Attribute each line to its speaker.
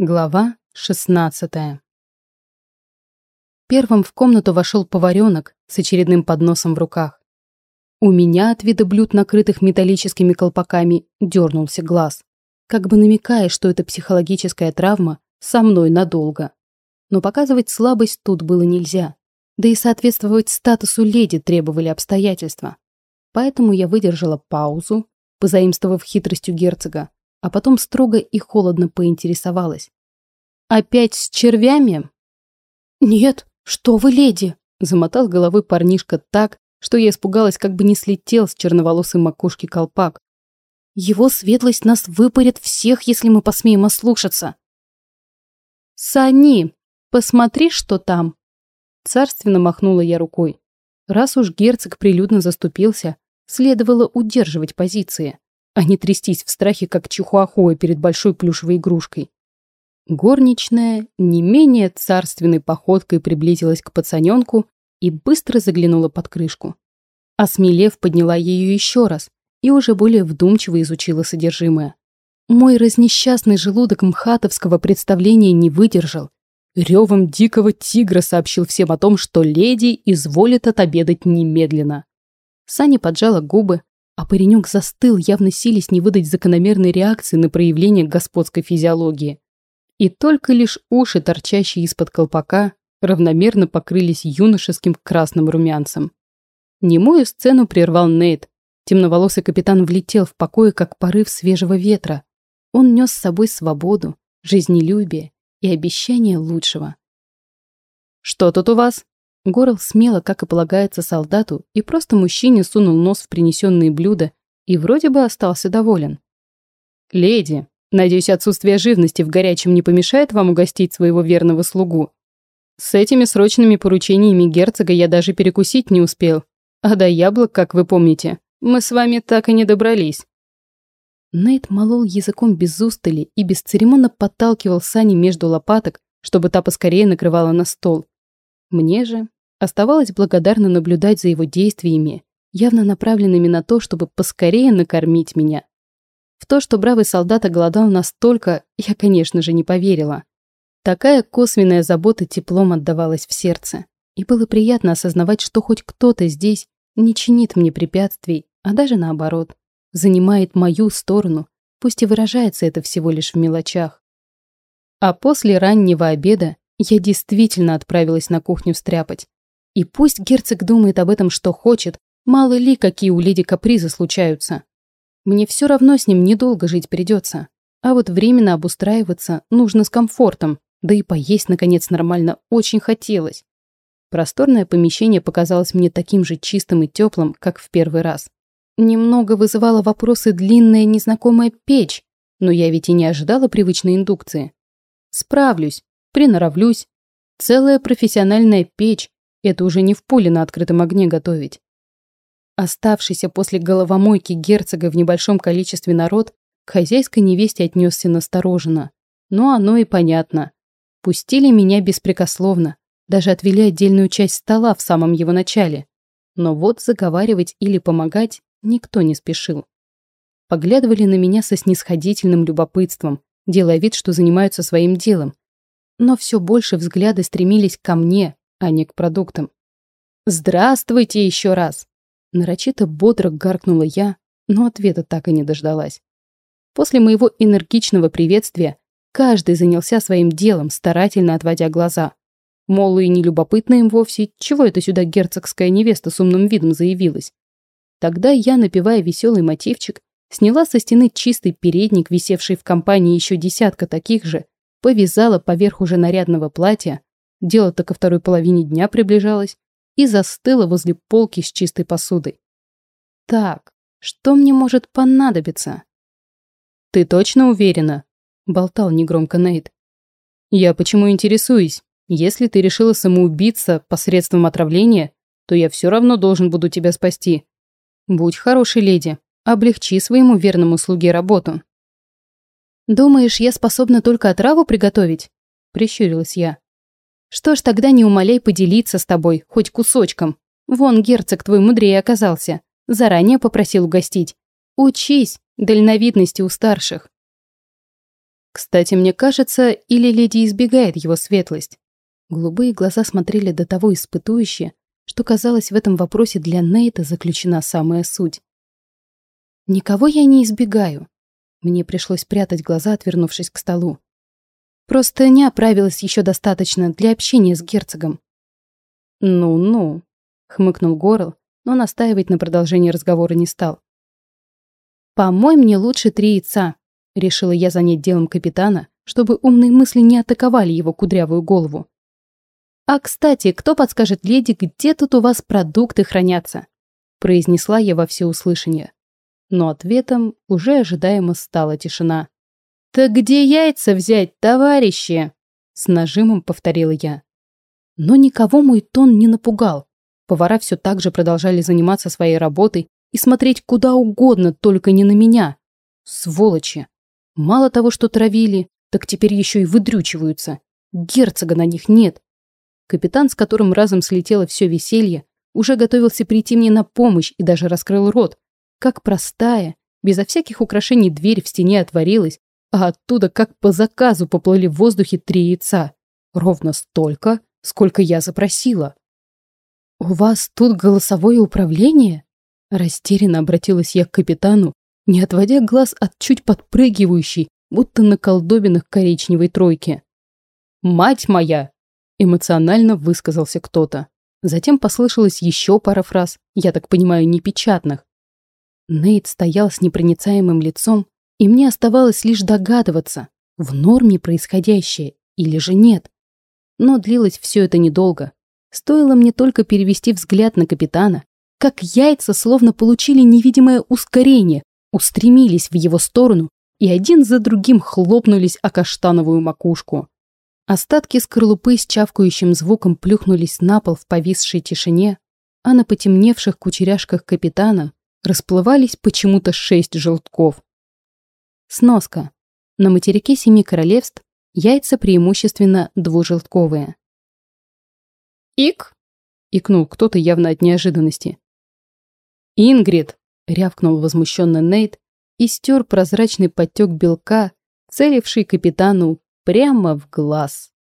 Speaker 1: Глава 16 Первым в комнату вошел поваренок с очередным подносом в руках. У меня от вида блюд, накрытых металлическими колпаками, дернулся глаз, как бы намекая, что эта психологическая травма со мной надолго. Но показывать слабость тут было нельзя, да и соответствовать статусу леди требовали обстоятельства. Поэтому я выдержала паузу, позаимствовав хитростью герцога, а потом строго и холодно поинтересовалась. «Опять с червями?»
Speaker 2: «Нет, что вы, леди!»
Speaker 1: Замотал головой парнишка так, что я испугалась, как бы не слетел с черноволосой макушки колпак.
Speaker 2: «Его светлость нас выпарит всех, если мы посмеем ослушаться!»
Speaker 1: «Сани, посмотри, что там!» Царственно махнула я рукой. Раз уж герцог прилюдно заступился, следовало удерживать позиции а не трястись в страхе, как чихуахуа перед большой плюшевой игрушкой. Горничная не менее царственной походкой приблизилась к пацаненку и быстро заглянула под крышку. Осмелев, подняла ее еще раз и уже более вдумчиво изучила содержимое. Мой разнесчастный желудок мхатовского представления не выдержал. Ревом дикого тигра сообщил всем о том, что леди изволит отобедать немедленно. Сани поджала губы, а паренек застыл, явно сились не выдать закономерной реакции на проявление господской физиологии. И только лишь уши, торчащие из-под колпака, равномерно покрылись юношеским красным румянцем. Немую сцену прервал Нейт. Темноволосый капитан влетел в покое, как порыв свежего ветра. Он нес с собой свободу, жизнелюбие и обещание лучшего. «Что тут у вас?» Горл смело, как и полагается солдату, и просто мужчине сунул нос в принесенные блюда и вроде бы остался доволен. «Леди, надеюсь, отсутствие живности в горячем не помешает вам угостить своего верного слугу? С этими срочными поручениями герцога я даже перекусить не успел. А до яблок, как вы помните, мы с вами так и не добрались». Нейт молол языком без устали и бесцеремонно подталкивал Сани между лопаток, чтобы та поскорее накрывала на стол. Мне же Оставалось благодарно наблюдать за его действиями, явно направленными на то, чтобы поскорее накормить меня. В то, что бравый солдат оголодал настолько, я, конечно же, не поверила. Такая косвенная забота теплом отдавалась в сердце. И было приятно осознавать, что хоть кто-то здесь не чинит мне препятствий, а даже наоборот, занимает мою сторону, пусть и выражается это всего лишь в мелочах. А после раннего обеда я действительно отправилась на кухню встряпать. И пусть герцог думает об этом, что хочет, мало ли, какие у леди капризы случаются. Мне все равно с ним недолго жить придется. А вот временно обустраиваться нужно с комфортом, да и поесть, наконец, нормально очень хотелось. Просторное помещение показалось мне таким же чистым и теплым, как в первый раз. Немного вызывало вопросы длинная незнакомая печь, но я ведь и не ожидала привычной индукции. Справлюсь, приноровлюсь. Целая профессиональная печь, это уже не в поле на открытом огне готовить. Оставшийся после головомойки герцога в небольшом количестве народ к хозяйской невесте отнесся настороженно. Но оно и понятно. Пустили меня беспрекословно, даже отвели отдельную часть стола в самом его начале. Но вот заговаривать или помогать никто не спешил. Поглядывали на меня со снисходительным любопытством, делая вид, что занимаются своим делом. Но все больше взгляды стремились ко мне, а не к продуктам. «Здравствуйте еще раз!» Нарочито бодро гаркнула я, но ответа так и не дождалась. После моего энергичного приветствия каждый занялся своим делом, старательно отводя глаза. Мол, и не любопытно им вовсе, чего это сюда герцогская невеста с умным видом заявилась. Тогда я, напевая веселый мотивчик, сняла со стены чистый передник, висевший в компании еще десятка таких же, повязала поверх уже нарядного платья, Дело-то ко второй половине дня приближалось и застыла возле полки с чистой посудой. Так, что мне может понадобиться? Ты точно уверена? Болтал негромко Нейт. Я почему интересуюсь? Если ты решила самоубиться посредством отравления, то я все равно должен буду тебя спасти. Будь хорошей леди, облегчи своему верному слуге работу. Думаешь, я способна только отраву приготовить? Прищурилась я. Что ж тогда не умоляй поделиться с тобой, хоть кусочком. Вон герцог твой мудрее оказался. Заранее попросил угостить. Учись дальновидности у старших. Кстати, мне кажется, или леди избегает его светлость. Голубые глаза смотрели до того испытующе, что казалось, в этом вопросе для Нейта заключена самая суть. Никого я не избегаю. Мне пришлось прятать глаза, отвернувшись к столу. Просто не оправилась еще достаточно для общения с герцогом. «Ну-ну», — хмыкнул Горл, но настаивать на продолжении разговора не стал. «Помой мне лучше три яйца», — решила я занять делом капитана, чтобы умные мысли не атаковали его кудрявую голову. «А, кстати, кто подскажет леди, где тут у вас продукты хранятся?» произнесла я во всеуслышание. Но ответом уже ожидаемо стала тишина. «Так где яйца взять, товарищи?» С нажимом повторила я. Но никого мой тон не напугал. Повара все так же продолжали заниматься своей работой и смотреть куда угодно, только не на меня. Сволочи! Мало того, что травили, так теперь еще и выдрючиваются. Герцога на них нет. Капитан, с которым разом слетело все веселье, уже готовился прийти мне на помощь и даже раскрыл рот. Как простая, безо всяких украшений дверь в стене отворилась, а оттуда как по заказу поплыли в воздухе три яйца. Ровно столько, сколько я запросила. «У вас тут голосовое управление?» Растерянно обратилась я к капитану, не отводя глаз от чуть подпрыгивающей, будто на колдобинах коричневой тройки. «Мать моя!» Эмоционально высказался кто-то. Затем послышалась еще пара фраз, я так понимаю, непечатных. Нейт стоял с непроницаемым лицом, и мне оставалось лишь догадываться, в норме происходящее или же нет. Но длилось все это недолго. Стоило мне только перевести взгляд на капитана, как яйца словно получили невидимое ускорение, устремились в его сторону и один за другим хлопнулись о каштановую макушку. Остатки скорлупы с чавкающим звуком плюхнулись на пол в повисшей тишине, а на потемневших кучеряшках капитана расплывались почему-то шесть желтков. Сноска. На материке Семи Королевств яйца преимущественно двужелтковые. «Ик!» — икнул кто-то явно от неожиданности. «Ингрид!» — рявкнул возмущенно Нейт и стер прозрачный подтек белка, целивший капитану прямо в глаз.